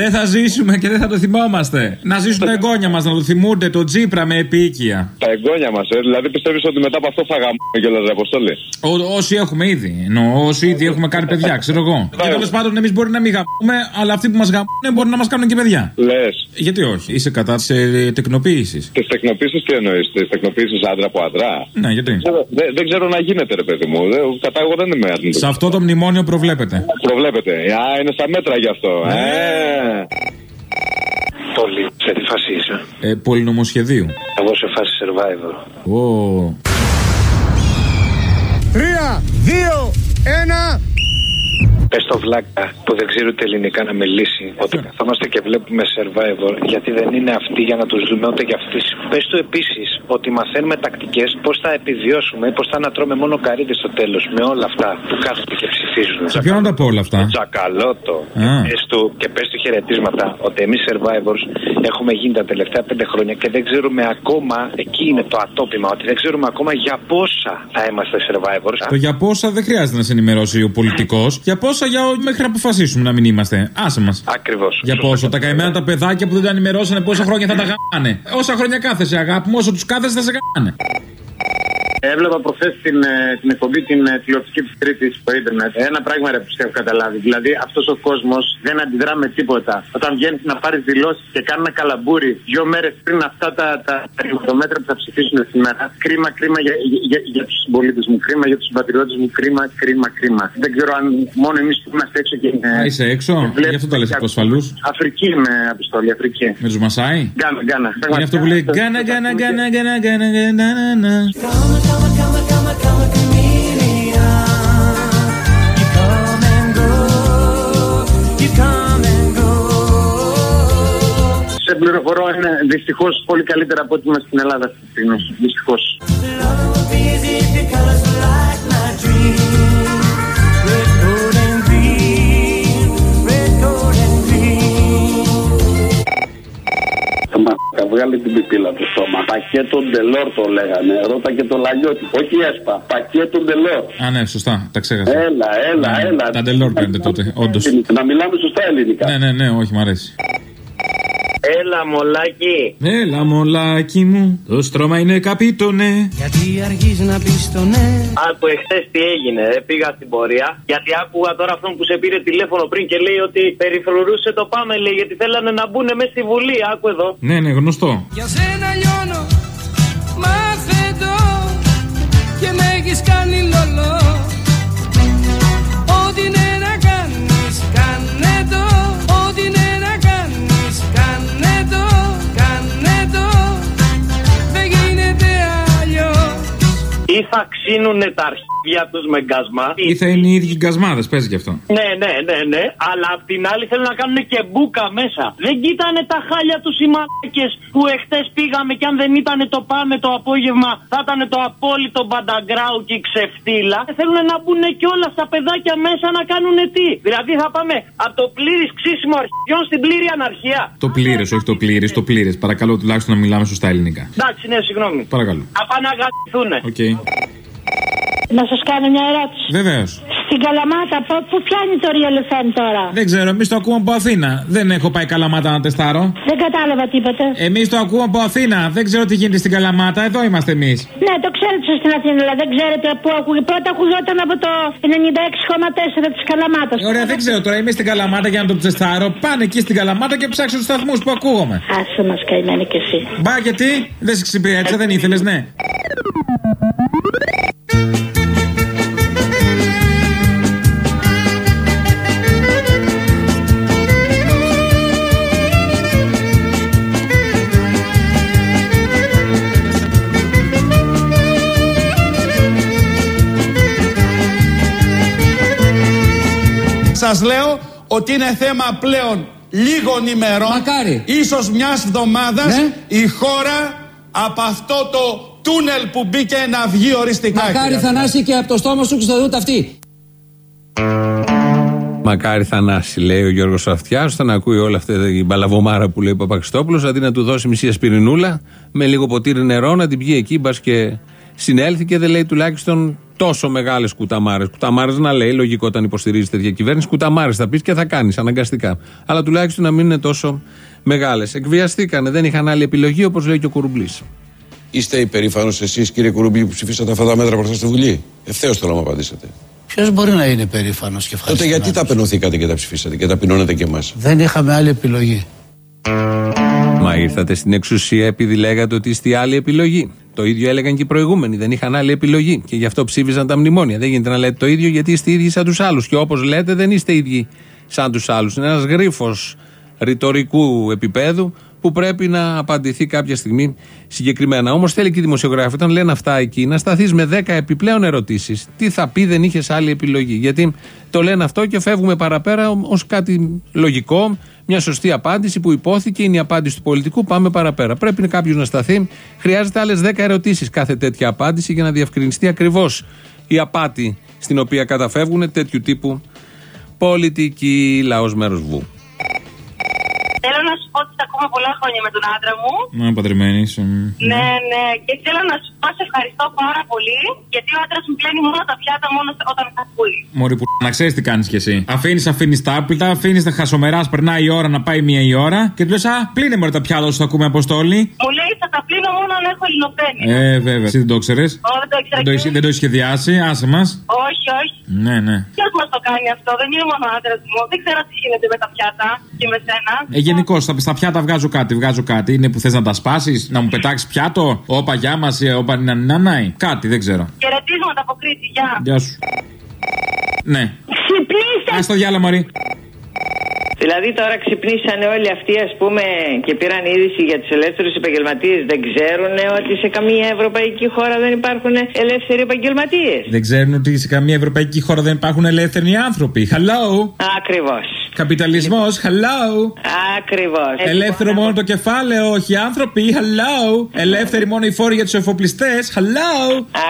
δεν θα ζήσουμε και δεν θα το θυμόμαστε. Να ζήσουν τα εγγόνια μας, να το θυμούνται το τζίπρα με επίοικια. Τα εγγόνια μας, ε. Δηλαδή πιστεύεις ότι μετά από αυτό θα γαμούμε κιόλας, ρε Αποστόλη; Ό, όσοι έχουμε ήδη. Εννοώ, όσοι ήδη έχουμε κάνει παιδιά, ξέρω εγώ. και τέλος πάντων εμείς μπορεί να μην γαμούμε, αλλά αυτοί που μας γαμούν μπορεί να μας κάνουν και παιδιά. Λες. Γιατί όχι, είσαι κατά της ε, τεκνοποίησης. Τι τεκνοποίησης τι εννοείς, τι τεκνοποίησης άντρα από άντρα; Ναι, γιατί; Δεν, δεν ξέρω να γίνεται, ρε παιδί μου. Δεν, κατά εγώ δεν είμαι αρνητικός. Σε αυτό το μνημόνιο προβλέπετε. Προβλέπετε. Α, είναι στα μέτρα γι' αυτό. Ε. Πολύ. Σε τι φάση είσαι; Ε, πολυνομοσχεδίου. Εγώ σε φάση survivor. Oh. Τρία, δύο, ένα. Πες το βλάκα που δεν ξέρει ούτε ελληνικά να μιλήσει ότι καθόμαστε και βλέπουμε survivor γιατί δεν είναι αυτοί για να τους δούμε ούτε για αυτοί. Πες του επίσης ότι μαθαίνουμε τακτικές πώς θα επιβιώσουμε ή πώς θα ανατρώμε μόνο καρύδι στο τέλος με όλα αυτά που κάθονται και ψηφίζουν. Σε ποιον να τα πω όλα αυτά; Τζακαλώτο. Α. Πες του και πες του χαιρετίσματα ότι εμείς survivors έχουμε γίνει τα τελευταία πέντε χρόνια και δεν ξέρουμε ακόμα, εκεί είναι το ατόπιμα, ότι δεν ξέρουμε ακόμα για πόσα θα είμαστε survivors. Το για πόσα δεν χρειάζεται να σε ενημερώσει ο πολιτικός. Για πόσα για μέχρι να αποφασίσουμε να μην είμαστε. Άσε μας. Ακριβώς. Για πόσο. Τα καημένα τα παιδάκια που δεν τα ενημερώσανε πόσα χρόνια θα τα γάνε. Όσα χρόνια κάθεσαι, αγάπη μου, όσο τους κάθεσαι θα σε γάνε. Έβλεπα προχθέ την, ε, την εκπομπή την ε, τηλεοπτική τη Τρίτη στο Ιντερνετ. Ένα πράγμα ρε που έχω καταλάβει. Δηλαδή αυτό ο κόσμο δεν αντιδρά με τίποτα. Όταν βγαίνει να πάρει δηλώσει και κάνει ένα καλαμπούρι δύο μέρε πριν αυτά τα, τα, τα μέτρα που θα ψηφίσουν σήμερα. Κρίμα, κρίμα για, για, για, για του συμπολίτε μου. Κρίμα για του συμπατριώτε μου. Κρίμα, κρίμα, κρίμα. Δεν ξέρω αν μόνο εμεί που είμαστε έξω και είναι. Α, είσαι έξω. Γι' αυτό τα λε από ασφαλού. Αφρική με αποστολή, Αφρική. Με του Μασάι. Γκάνα, γκάνα. Είναι αυτό που λέει Γκάνα, γκάνα, γκάνα, γκάνα, γκάνα, γκάνα. Σε πληροφορώ είναι δυστυχώς πολύ καλύτερα από ό,τι είμαστε στην Ελλάδα αυτή τη στιγμή. Δυστυχώς. Θα βγάλει την πιπίλα του στόμα. Πακέτο ντελόρ το λέγανε. Ρώτα και το λαγιώτη. Όχι έσπα. Πακέτο ντελόρ. Α, ναι, σωστά. Τα ξέχασα. Έλα, έλα, Ναι, έλα. Τα ντελόρ κάνετε τότε, όντως. Να μιλάμε σωστά ελληνικά. Ναι, ναι, ναι, όχι, μ' αρέσει. Έλα, μολάκι. Έλα, μολάκι μου, το στρώμα είναι καπίτονε. Γιατί αργείς να πεις το ναι; Άκου εχθές τι έγινε, ε, πήγα στην πορεία. Γιατί άκουγα τώρα αυτόν που σε πήρε τηλέφωνο πριν και λέει ότι περιφρουρούσε το πάμε, λέει, γιατί θέλανε να μπουν μέσα στη Βουλή. Άκου εδώ. Ναι, ναι, γνωστό. Για σένα λιώνω Μάθε το Και με έχεις κάνει λολό Ή θα ψήνουν τα αρχίδια τους με γκασμά. Ή θα είναι οι ίδιοι γκασμάδες, παίζει και αυτό. Ναι, ναι, ναι, ναι. Αλλά απ' την άλλη θέλουν να κάνουν και μπουκα μέσα. Δεν κοίτανε τα χάλια τους οι μαλάκες που εχθές πήγαμε και αν δεν ήταν το πάμε το απόγευμα θα ήταν το απόλυτο μπανταγκράου και η ξεφτύλα. Θέλουν να μπουν και όλα στα παιδάκια μέσα να κάνουν τι. Δηλαδή θα πάμε από το πλήρης ξύσιμο αρχιδιών στην πλήρη αναρχία. Το πλήρες, όχι το πλήρες, το πλήρες. Παρακαλώ τουλάχιστον να μιλάμε σωστά ελληνικά. Εντάξει, ναι, συγγνώμη. Παρακαλώ. Θα πάνε να γαμπηθούνε. Οκ. Να σας κάνω μια ερώτηση. Βεβαίως. Στην Καλαμάτα, πού πού πιάνει το Real FM τώρα; Δεν ξέρω, εμείς το ακούμε από Αθήνα. Δεν έχω πάει Καλαμάτα να τεστάρω. Δεν κατάλαβα τίποτα. Εμείς το ακούμε από Αθήνα. Δεν ξέρω τι γίνεται στην Καλαμάτα. Εδώ είμαστε εμείς. Ναι, το ξέρετε στο στην Αθήνα, αλλά δεν ξέρετε πού ακούγεται. Πρώτα ακουγόταν από το 96,4 της Καλαμάτας. Ε, Ωραία, δεν ξέρω τώρα. Είμαι στην Καλαμάτα για να το τεστάρω. Πάνε εκεί στην Καλαμάτα και ψάξε τους σταθμούς που ακούγομαι. Άσε μας καημένη κι εσύ. Μπα γιατί δεν σε εξυπηρέτησα, δεν ήθελες, ναι. Σας λέω ότι είναι θέμα πλέον λίγων ημερών, Μακάρι. ίσως μιας εβδομάδας, Ναι. η χώρα από αυτό το τούνελ που μπήκε να βγει οριστικά. Μακάρι κύριε Θανάση και από το στόμα σου και στο δούτα αυτή. Μακάρι Θανάση, λέει ο Γιώργος Αυτιά, όταν ακούει όλα αυτή η μπαλαβομάρα που λέει ο Παπαξιστόπουλο, αντί να του δώσει μισή ασπιρινούλα με λίγο ποτήρι νερό, να την πιει εκεί, μπας και συνέλθει και δεν λέει τουλάχιστον τόσο μεγάλες κουταμάρες. Κουταμάρες να λέει, λογικό όταν υποστηρίζεις τέτοια κυβέρνηση, κουταμάρες θα πεις και θα κάνεις αναγκαστικά. Αλλά τουλάχιστον να μην είναι τόσο μεγάλες. Εκβιαστήκανε, δεν είχαν άλλη επιλογή, όπως λέει και ο Κουρουμπλής. Είστε υπερήφανος εσείς, κύριε Κουρουμπή, που ψηφίσατε αυτά τα μέτρα μπροστά στη Βουλή; Ευθέως θέλω να μου απαντήσετε. Ποιος μπορεί να είναι περήφανο και ευχαριστημένος; Τότε γιατί τα απενωθήκατε και τα ψηφίσατε και τα πεινώνετε και εμάς; Δεν είχαμε άλλη επιλογή. Μα ήρθατε στην εξουσία επειδή λέγατε ότι είστε η άλλη επιλογή. Το ίδιο έλεγαν και οι προηγούμενοι. Δεν είχαν άλλη επιλογή. Και γι' αυτό ψήφισαν τα μνημόνια. Δεν γίνεται να λέτε το ίδιο γιατί είστε ίδιοι σαν τους άλλους. Και όπως λέτε, δεν είστε ίδιοι σαν τους άλλους. Είναι ένας γρίφος ρητορικού επίπεδου που πρέπει να απαντηθεί κάποια στιγμή συγκεκριμένα. Όμως θέλει και οι δημοσιογράφοι, όταν λένε αυτά εκεί, να σταθείς με 10 επιπλέον ερωτήσεις. Τι θα πει, δεν είχες άλλη επιλογή. Γιατί το λένε αυτό και φεύγουμε παραπέρα ως κάτι λογικό, μια σωστή απάντηση που υπόθηκε, είναι η απάντηση του πολιτικού. Πάμε παραπέρα. Πρέπει κάποιος να σταθεί. Χρειάζεται άλλες 10 ερωτήσεις κάθε τέτοια απάντηση για να διευκρινιστεί ακριβώς η απάτη στην οποία καταφεύγουν τέτοιου τύπου πολιτική λαός μέρος βου. Θέλω να σου πω ότι τα ακούμε πολλά χρόνια με τον άντρα μου. Να παντρεμένης. Ναι, ναι. Και θέλω να σου πω σε ευχαριστώ πάρα πολύ. Γιατί ο άντρας μου πλένει μόνο τα πιάτα μόνο όταν θα ακούει. Μωρή που να ξέρεις τι κάνεις κι εσύ. Αφήνεις, αφήνεις τα άπλυτα, αφήνεις τα χασομεράς, περνάει η ώρα να πάει μία η ώρα και του λες, Α, πλύνε μωρέ τα πιάτα όσο θα ακούμε αποστόλη. Μου λέει θα τα πλύνω μόνο αν έχω ελληνοπένη. Ε, βέβαια. Εσύ δεν το ξέρει. Ω, δεν το ήξερα. Δεν το, και- έχεις- δεν το έχεις σχεδιάσει, άσε μας. Όχι, όχι. Ναι, ναι. Ποιος μας το κάνει αυτό, δεν είναι μόνο ο άντρας μου. Δεν ξέρω τι γίνεται με τα πιάτα και με σένα. Ε, Γενικώ, στα, στα πιάτα βγάζω κάτι, βγάζω κάτι. Είναι που θες να τα σπάσεις, να μου πετάξεις πιάτο, όπα γεια μας, όπα να νανάι. Κάτι, δεν ξέρω. Χαιρετίσματα από Κρήτη, γεια. Γεια σου. Ναι. Ξυπνήστε! Α το διάλογο, Μωρή. Δηλαδή τώρα ξυπνήσανε όλοι αυτοί ας πούμε και πήραν είδηση για τους ελεύθερους επαγγελματίες. Δεν ξέρουν ότι σε καμία ευρωπαϊκή χώρα δεν υπάρχουν ελεύθεροι επαγγελματίες. Δεν ξέρουν ότι σε καμία ευρωπαϊκή χώρα δεν υπάρχουν ελεύθεροι άνθρωποι. Hello; Ακριβώς. Καπιταλισμός, hello. Ακριβώς. Ελεύθερο μόνο το κεφάλαιο, όχι οι άνθρωποι, hello. Ελεύθεροι μόνο οι φόροι για τους εφοπλιστές, hello.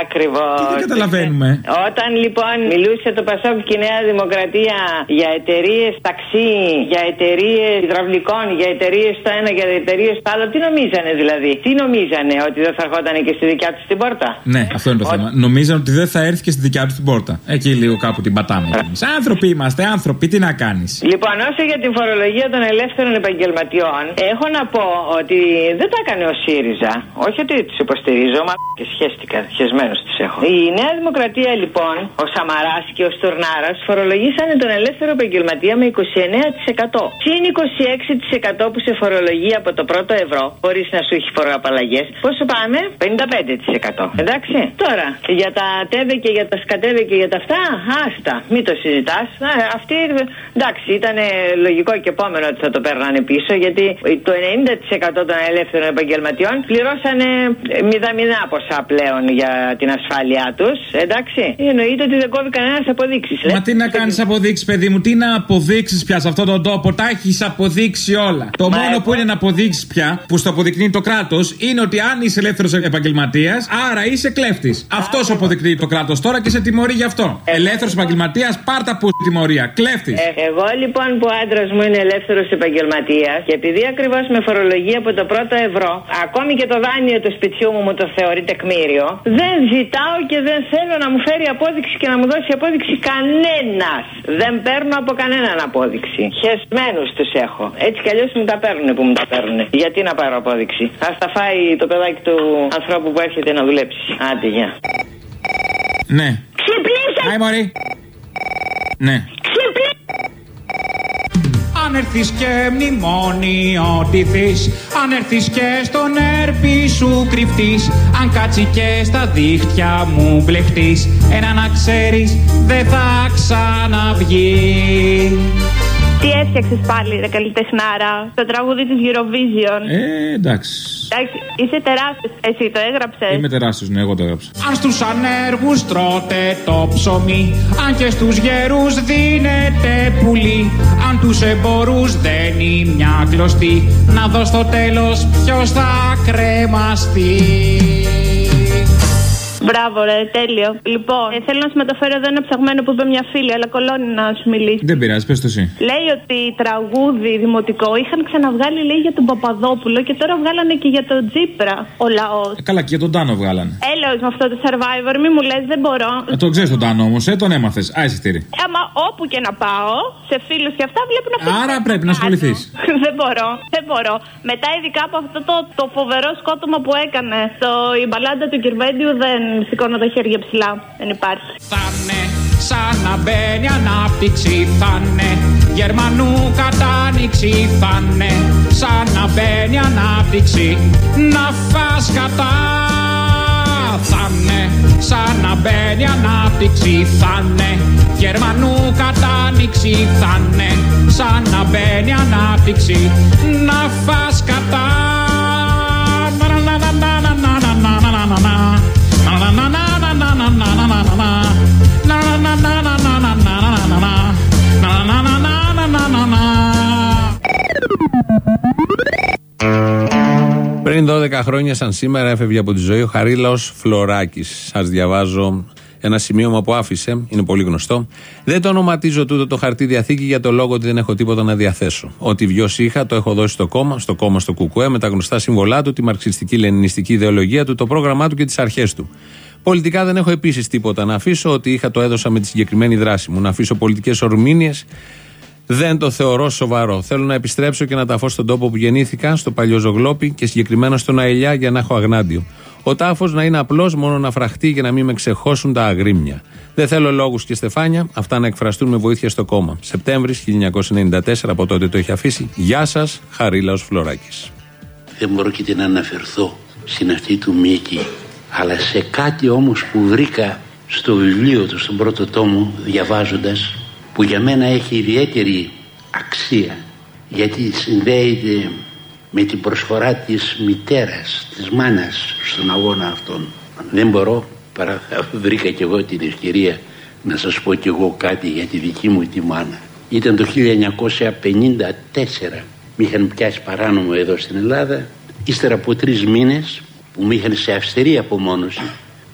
Ακριβώς. Τι δεν καταλαβαίνουμε; Όταν λοιπόν μιλούσε το Πασόκ και η Νέα Δημοκρατία για εταιρείες ταξί, για εταιρείες υδραυλικών, για εταιρείες το ένα, για εταιρείες το άλλο, τι νομίζανε δηλαδή; Τι νομίζανε, ότι δεν θα ερχόταν και στη δικιά τους την πόρτα; Ναι, αυτό είναι το θέμα. Νομίζαν ότι δεν θα έρθει και στη δικιά τους την πόρτα. Εκεί λίγο κάπου την πατάμε. κι εμείς. Άνθρωποι είμαστε, άνθρωποι, τι να κάνεις; Λοιπόν, όσο για την φορολογία των ελεύθερων επαγγελματιών, έχω να πω ότι δεν τα έκανε ο ΣΥΡΙΖΑ. Όχι ότι τους υποστηρίζω, μα και σχέστηκα, χεσμένου του έχω. Η Νέα Δημοκρατία, λοιπόν, ο Σαμαράς και ο Στουρνάρας φορολογήσανε τον ελεύθερο επαγγελματία με 29%. Συν 26% που σε φορολογεί από το πρώτο ευρώ, χωρίς να σου έχει φοροαπαλλαγές. Πόσο πάμε; 55%. Εντάξει. Τώρα, για τα τέβε και για τα σκατέβε και για τα αυτά, άστα. Μην το συζητάς. Αυτοί, εντάξει, ήταν λογικό και επόμενο ότι θα το παίρνανε πίσω γιατί το 90% των ελεύθερων επαγγελματιών πληρώσανε μηδαμινά ποσά πλέον για την ασφάλειά τους. Εντάξει. Εννοείται ότι δεν κόβει κανένας αποδείξεις. Μα τι να κάνεις αποδείξεις, παιδί μου, τι να αποδείξεις πια σε αυτόν τον τόπο. Τα έχεις αποδείξει όλα. Το Μα μόνο εγώ- που είναι να αποδείξεις πια, που στο αποδεικνύει το κράτος, είναι ότι αν είσαι ελεύθερος επαγγελματίας, άρα είσαι κλέφτης. Αυτός αποδεικνύει το κράτος τώρα και σε τιμωρεί γι' αυτό. Ελεύθερος επαγγελματίας, πάρτα που τιμωρία. Κλέφτης. Ε, εγώ λοιπόν που ο άντρας μου είναι ελεύθερος επαγγελματίας και επειδή ακριβώς με φορολογία από το πρώτο ευρώ, ακόμη και το δάνειο του σπιτιού μου μου το θεωρεί τεκμήριο, δεν ζητάω και δεν θέλω να μου φέρει απόδειξη και να μου δώσει απόδειξη κανένας. Δεν παίρνω από κανέναν απόδειξη. Χεσμένους τους έχω. Έτσι κι αλλιώς μου τα παίρνουν που μου τα παίρνουν. Γιατί να πάρω απόδειξη; Α τα φάει το παιδάκι του ανθρώπου που έρχεται να δουλέψει. Άντε, γεια. Ναι. Ξυπνήστε! Άι, μωρή. Ναι. Αν έρθεις και μνημόνιο ντυθείς Αν έρθεις και στον έρπη σου κρυφτείς Αν κάτσει και στα δίχτυα μου μπλεχτείς Ένα να ξέρεις δεν θα ξαναβγείς Τι έφτιαξες πάλι, ρε καλλιτεχνάρα, το τραγούδι της Eurovision. Ε, εντάξει. Εντάξει, είσαι τεράστιος. Εσύ το έγραψες; Είμαι τεράστιος, ναι, εγώ το έγραψα. Αν στους ανέργους τρώτε το ψωμί Αν και στους γερούς δίνετε πουλί Αν τους εμπορούς δένει μια κλωστή Να δω στο τέλος ποιος θα κρεμαστεί Μπράβο, ρε, τέλειο. Λοιπόν, ε, θέλω να σου μεταφέρω εδώ ένα ψαγμένο που είπε μια φίλη, αλλά κολώνει να σου μιλήσει. Δεν πειράζει, πες το εσύ. Λέει ότι τραγούδι δημοτικό είχαν ξαναβγάλει, λέει, για τον Παπαδόπουλο και τώρα βγάλανε και για τον Τζίπρα ο λαός. Ε, καλά, και για τον Τάνο βγάλανε. Έλεος με αυτό το survivor, μη μου λες, δεν μπορώ. Ε, το ξέρεις τον Τάνο όμως, ε, τον έμαθες. Α, εισιτήρι. Ε, Άμα όπου και να πάω, σε φίλους και αυτά βλέπω να Άρα πρέπει να ασχοληθείς. δεν μπορώ, δεν μπορώ. Μετά, ειδικά από αυτό το, το φοβερό σκότωμα που έκανε το, η μπαλάντα του Κυρβέντιου, δεν σηκώνω τα χέρια ψηλά. Δεν υπάρχει. Θα'ναι σαν να μπαίνει ανάπτυξη Θα'ναι Γερμανού κατάνοιξη Θα'ναι σαν να μπαίνει ανάπτυξη Να φας κατά. Θα'ναι σαν να μπαίνει ανάπτυξη Θα'ναι Γερμανού κατάνοιξη Θα'ναι σαν να μπαίνει ανάπτυξη Να φας κατά Πριν 12 χρόνια, σαν σήμερα, έφευγε από τη ζωή ο Χαρίλαος Φλωράκης. Σας διαβάζω ένα σημείωμα που άφησε, είναι πολύ γνωστό. Δεν το ονοματίζω τούτο το χαρτί διαθήκη για το λόγο ότι δεν έχω τίποτα να διαθέσω. Ό,τι βιώσει είχα, το έχω δώσει στο κόμμα, στο κόμμα στο Κουκουέ, με τα γνωστά συμβολά του, τη μαρξιστική-λενινιστική ιδεολογία του, το πρόγραμμά του και τις αρχές του. Πολιτικά δεν έχω επίσης τίποτα να αφήσω. Ότι είχα το έδωσα με τη συγκεκριμένη δράση μου. Να αφήσω πολιτικές ορμήνειε δεν το θεωρώ σοβαρό. Θέλω να επιστρέψω και να ταφώ στον τόπο που γεννήθηκα, στο παλιό Ζογλόπι και συγκεκριμένα στον Αελιά για να έχω αγνάντιο. Ο τάφος να είναι απλός, μόνο να φραχτεί για να μην με ξεχώσουν τα αγρίμια. Δεν θέλω λόγους και στεφάνια, αυτά να εκφραστούν με βοήθεια στο κόμμα. Σεπτέμβρης 1994, από τότε το έχει αφήσει. Γεια σας, Χαρίλαος Φλωράκης. Δεν μπορώ και να αναφερθώ στην αυτή του Μίκη αλλά σε κάτι όμως που βρήκα στο βιβλίο του στον πρώτο τόμο διαβάζοντας που για μένα έχει ιδιαίτερη αξία γιατί συνδέεται με την προσφορά της μητέρας, της μάνας στον αγώνα αυτόν. Δεν μπορώ παρά θα βρήκα και εγώ την ευκαιρία να σας πω κι εγώ κάτι για τη δική μου τη μάνα. Ήταν το 1954 με είχαν πιάσει παράνομο εδώ στην Ελλάδα ύστερα από τρεις μήνες που με είχαν σε αυστηρή απομόνωση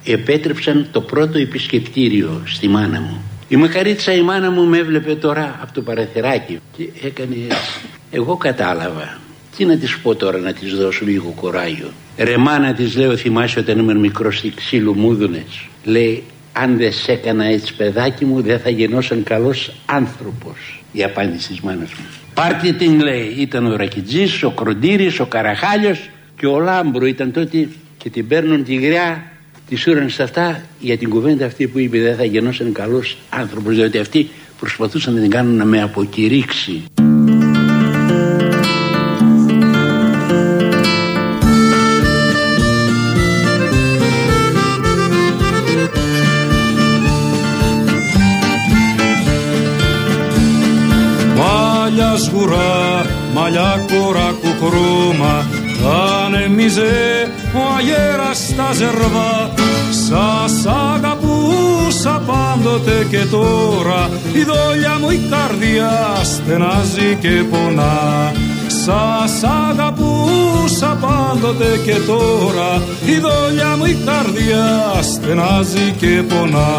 επέτρεψαν το πρώτο επισκεπτήριο στη μάνα μου. Η μακαρίτσα η μάνα μου με έβλεπε τώρα από το παραθυράκι και έκανε έτσι. Εγώ κατάλαβα. Τι να της πω τώρα να της δώσω λίγο κουράγιο. Ρε μάνα της λέω θυμάσαι όταν ήμουν μικρός τι ξύλο μου 'δινες. Λέει αν δεν σε έκανα έτσι παιδάκι μου δεν θα γινόσουν καλός άνθρωπος. Η απάντηση της μάνας μου. Πάρτε την λέει ήταν ο Ρακιτζής, ο Κροντήρης, ο Καραχάλιος και ο Λάμπρο ήταν τότε και την παίρνουν τη γριά τη σούραν σε αυτά για την κουβέντα αυτή που είπε δεν θα γινόσουν καλός άνθρωπος διότι αυτοί προσπαθούσαν να την κάνουν να με αποκηρύξει. σγουρά, μαλλιά κοράκου χρώμα ανέμιζε ο αγέρας στα ζερβά. Σας αγαπούσα πάντοτε και τώρα. Η δόλια μου η καρδιά στενάζει και πονά. Σας αγαπούσα πάντοτε και τώρα. Η δόλια μου η καρδιά στενάζει και πονά.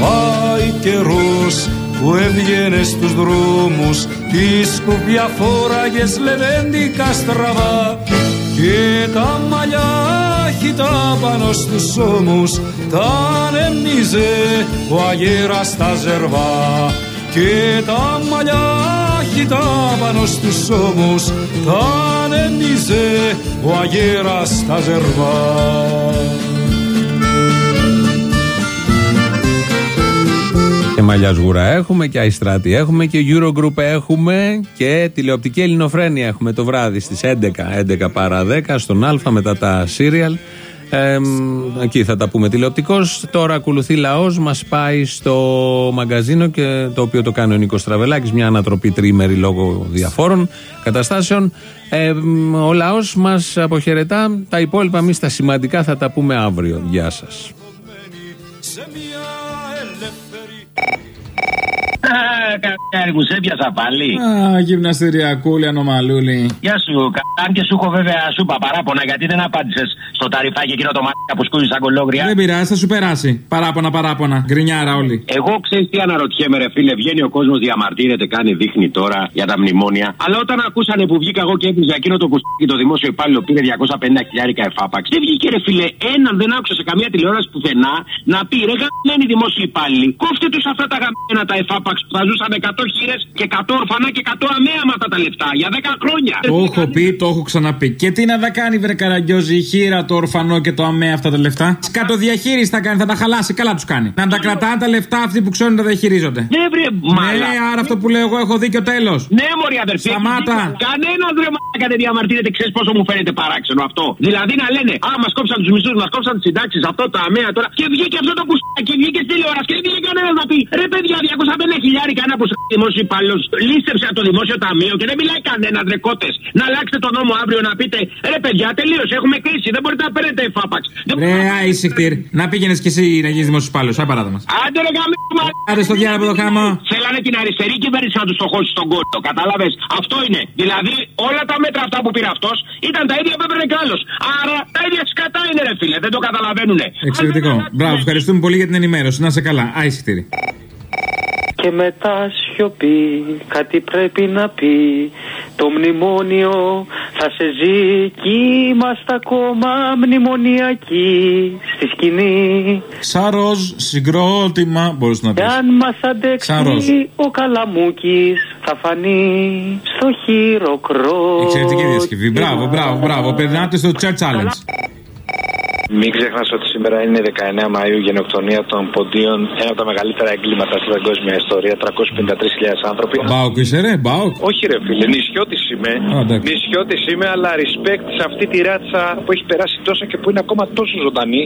Πάει καιρός που έβγαινε στους δρόμους τη σκουπιά φόραγες λεβέντικα στραβά. Και τα μαλλιά χυτά πάνω στους ώμους τα ανεμίζε ο αγέρας στα ζερβά. Και τα μαλλιά χυτά πάνω στους ώμους τα ανεμίζε ο αγέρας στα ζερβά Και μαλλιά σγουρά έχουμε και αϊστράτη έχουμε και Eurogroup έχουμε και τηλεοπτική ελληνοφρένεια έχουμε το βράδυ στις 11, 11 παρά 10 στον Α μετά τα serial. Ε, εκεί θα τα πούμε τηλεοπτικός. Τώρα ακολουθεί λαός, μας πάει στο μαγκαζίνο και το οποίο το κάνει ο Νίκος Τραβελάκης, μια ανατροπή τρίμερη λόγω διαφόρων καταστάσεων. Ε, ο λαός μας αποχαιρετά. Τα υπόλοιπα εμείς τα σημαντικά θα τα πούμε αύριο. Γεια σας. Καπιτάρι μου, σε έπιασα πάλι. Α, γυμναστηριακούλη, ανομαλούλη. Γεια σου, αν και σου έχω βέβαια σου είπα παράπονα γιατί δεν απάντησες στο ταριφάκι εκείνο το μάτια που σκούζει σαν κολόγρια. Δεν πειράζει, θα σου περάσει. Παράπονα, παράπονα. Γκρινιάρα όλοι. Εγώ ξέρεις τι αναρωτιέμαι, ρε φίλε. Βγαίνει ο κόσμος, διαμαρτύρεται, κάνει, δείχνει τώρα για τα μνημόνια. Αλλά όταν ακούσανε που βγήκα εγώ και έπαιζα εκείνο το κουστάκι το δημόσιο υπάλληλο πήρε 250 χιλιάρικα εφάπαξ. Δεν βγήκε, ρε φίλε, έναν δεν άκουσα σε καμία τηλεόραση πουθενά να πει ρε γαμμένοι δημόσιοι υπάλληλοι. Κόφτε τους αυτά τα γαμμένα τα εφάπαξ που θα ζούσαν 100 χείρε και 100 ορφανά και 100 αμέαματα τα λεφτά για 10 χρόνια. Το έχω πει, το έχω ξαναπεί. Και τι να τα κάνει, βρε καραγκιόζη, η χείρα, το ορφανό και το αμαία αυτά τα λεφτά. Σκατοδιαχείριση θα κάνει, θα τα χαλάσει, καλά τους κάνει. Να τα κρατάνε τα λεφτά αυτοί που ξέρουν να τα διαχειρίζονται. Ναι, βρε, μάλα. Ναι, άρα αυτό που λέω εγώ έχω δίκιο τέλος. Ναι, μωρή αδερφή. Σταμάτα. Κανένας βρε μαλάκα δεν διαμαρτύρεται, ξέρεις πόσο μου φαίνεται παράξενο αυτό. Δηλαδή να λένε, Α, μας κόψαν τους μισθούς, μας κόψαν τις συντάξεις, αυτό τα αμαία τώρα. Και βγήκε αυτό το κουστάκι, βγήκε στη τηλεόραση και δεν βγήκε κανένα να πει, ρε παιδιά, 205 χιλιάρικα ένα που δημόσιο υπάλληλο λίστεψε από το δημόσιο ταμείο και δεν μιλάει κανένας δρεκότε. Να αλλάξετε τον νόμο αύριο να πείτε, ρε παιδιά, τελείωσε, έχουμε κρίση, δεν μπορείτε να παίρνετε εφάπαξ. Δεν Ρε, άισιχτήρ, να πήγαινες κι εσύ να γίνεις δημόσιος υπάλληλος, σαν παράδειγμα. Άντε ρε γαμί, Άντε στο διάλογο το χάμο. Θέλανε την αριστερή κυβέρνηση να τους το χώσει στον κόλλο. Κατάλαβες. Αυτό είναι. Δηλαδή όλα τα μέτρα αυτά που πήρε αυτός ήταν τα ίδια που έπαιρνε κι άλλος. Άρα τα ίδια σκατά είναι, ρε φίλε. Δεν το καταλαβαίνουνε. Εξαιρετικό. Μπράβο, ευχαριστούμε πολύ για την ενημέρωση. Να σε καλά. Άισιχτήρ. Και μετά σιωπή κάτι πρέπει να πει Το μνημόνιο θα σε ζει Κι είμαστε ακόμα μνημονιακοί Στη σκηνή Σαρόζ, συγκρότημα. Μπορείς να πεις. Κι αν μας Σαν ροζ. αντέξει ο Καλαμούκης Θα φανεί στο χειροκρότημα Εξαιρετική διασκευή. Μπράβο, μπράβο, μπράβο. Περνάτε στο Church Challenge. Μην ξεχνάς ότι σήμερα είναι 19 Μαου γενοκτονία των ποντίων. Ένα από τα μεγαλύτερα εγκλήματα στην παγκόσμια ιστορία. 353.000 άνθρωποι. Μπάουκ είσαι, ρε, μπάουκ. Όχι, ρε φίλε, νησιώτης είμαι. Α, εντάξει. Νησιώτης είμαι, αλλά respect σε αυτή τη ράτσα που έχει περάσει τόσο και που είναι ακόμα τόσο ζωντανή.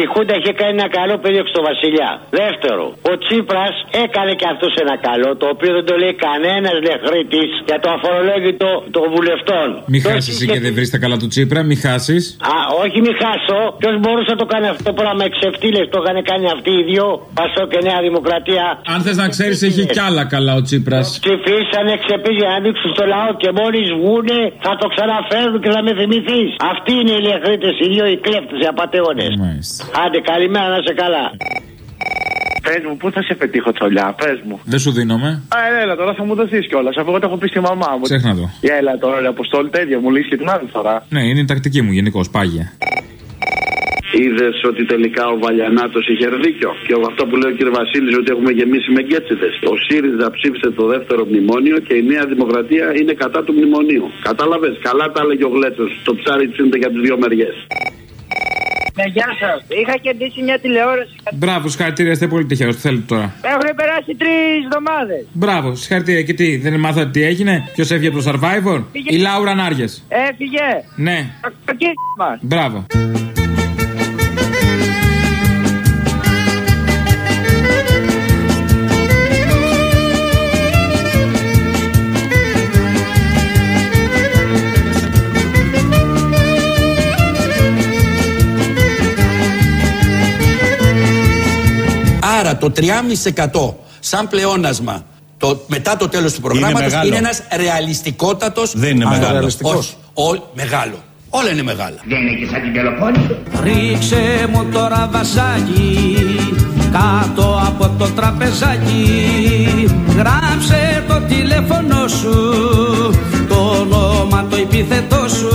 Η Χούντα είχε κάνει ένα καλό παιδί στο Βασιλιά. Δεύτερο, ο Τσίπρας έκανε και αυτός ένα καλό, το οποίο δεν το λέει κανένας λεχρήτη για το αφορολόγητο των βουλευτών. Μη Το χάσεις έχει εσύ και δεν βρεις τα καλά του Τσίπρα, μη χάσεις. Α, όχι μη χάσω. Ποιος μπορούσε να το κάνει αυτό το πράγμα με ξεφτύλε το είχαν κάνει αυτοί οι δύο. Πασό και Νέα Δημοκρατία. Αν θες να ξέρεις, έχει κι άλλα καλά ο Τσίπρας. Ψηφίσανε ξεπίζει να ανοίξουν στο λαό και μόλις βγούνε θα το ξαναφέρουν και θα με θυμηθείς. Αυτοί είναι οι λεχρήτε, οι δύο οι κλέφτες, οι απαταιώνε. Άντε, καλημέρα να σε καλά. Πες μου, πού θα σε πετύχω τσολιά, πες μου. Δεν σου δίνομαι. Α, έλα, έλα, τώρα θα μου δοθείς κιόλας. Αφού εγώ το έχω πει στη μαμά μου. Ξέχνα το. Για έλα τώρα, ρε Αποστόλη, τα ίδια μου λύσεις και την άλλη φορά. Ναι, είναι η τακτική μου γενικώ, πάγια. Είδες ότι τελικά ο Βαλιανάτος είχε δίκιο. Και αυτό που λέει ο κ. Βασίλης ότι έχουμε γεμίσει με γκέτσιδε. Ο ΣΥΡΙΖΑ ψήφισε το δεύτερο μνημόνιο και η Νέα Δημοκρατία είναι κατά του μνημονίου. Κατάλαβες. Καλά τα έλεγε ο Γλέτσος. Το ψάρι τσίνεται για τις δύο μεριές. Ναι, γεια σας. Είχα κερδίσει μια τηλεόραση. Μπράβο, συγχαρητήρια, είστε πολύ τυχερός. Τι θέλετε τώρα; Έχουν περάσει τρεις εβδομάδες. Μπράβο, συγχαρητήρια. Και τι, δεν μάθατε τι έγινε; Ποιος έφυγε από το survivor; Η Λάουρα Νάριε. Έφυγε. Ναι, Το κύριο μας. μπράβο. Το 3,5% σαν πλεόνασμα το, μετά το τέλος του προγράμματος είναι, μεγάλο. ένας ρεαλιστικότατος Δεν είναι μεγάλο. Όχι, ό, μεγάλο. Όλα είναι μεγάλα. Δεν είναι και σαν την Πελοπόννησο. Ρίξε μου τώρα βασάκι κάτω από το τραπεζάκι Γράψε το τηλέφωνο σου το όνομα το επιθετό σου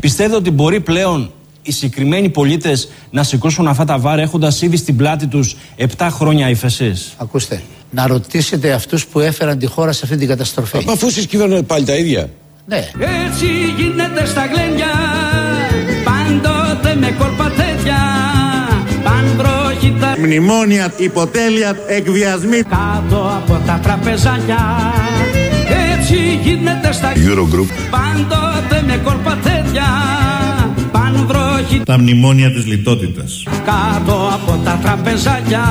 Πιστεύετε ότι μπορεί πλέον οι συγκεκριμένοι πολίτες να σηκώσουν αυτά τα βάρη έχοντας ήδη στην πλάτη τους 7 χρόνια ύφεση. Ακούστε, να ρωτήσετε αυτούς που έφεραν τη χώρα σε αυτή την καταστροφή. Μα αφού εσείς κυβερνάτε πάλι τα ίδια. Ναι. Έτσι γίνεται στα γλένια Πάντοτε με κόλπα τέτοια Πανδρόχητα Μνημόνια, υποτέλεια, εκβιασμοί. Κάτω από τα τραπεζάκια Έτσι γίνεται στα Eurogroup. Πάντοτε με κόλπα τέτοια Πανδρόχητα Τα μνημόνια της λιτότητας. Κάτω από τα τραπεζάκια